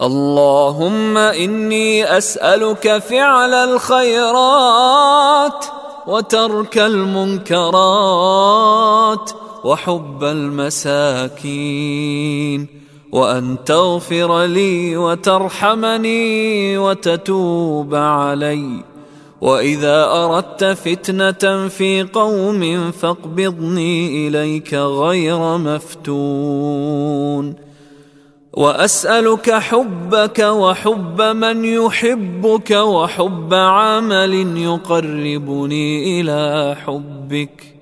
اللهم إني أسألك فعل الخيرات وترك المنكرات وحب المساكين وأن تغفر لي وترحمني وتتوب علي. وإذا أردت فتنة في قوم فاقبضني إليك غير مفتون. وأسألك حبك وحب من يحبك وحب عمل يقربني إلى حبك.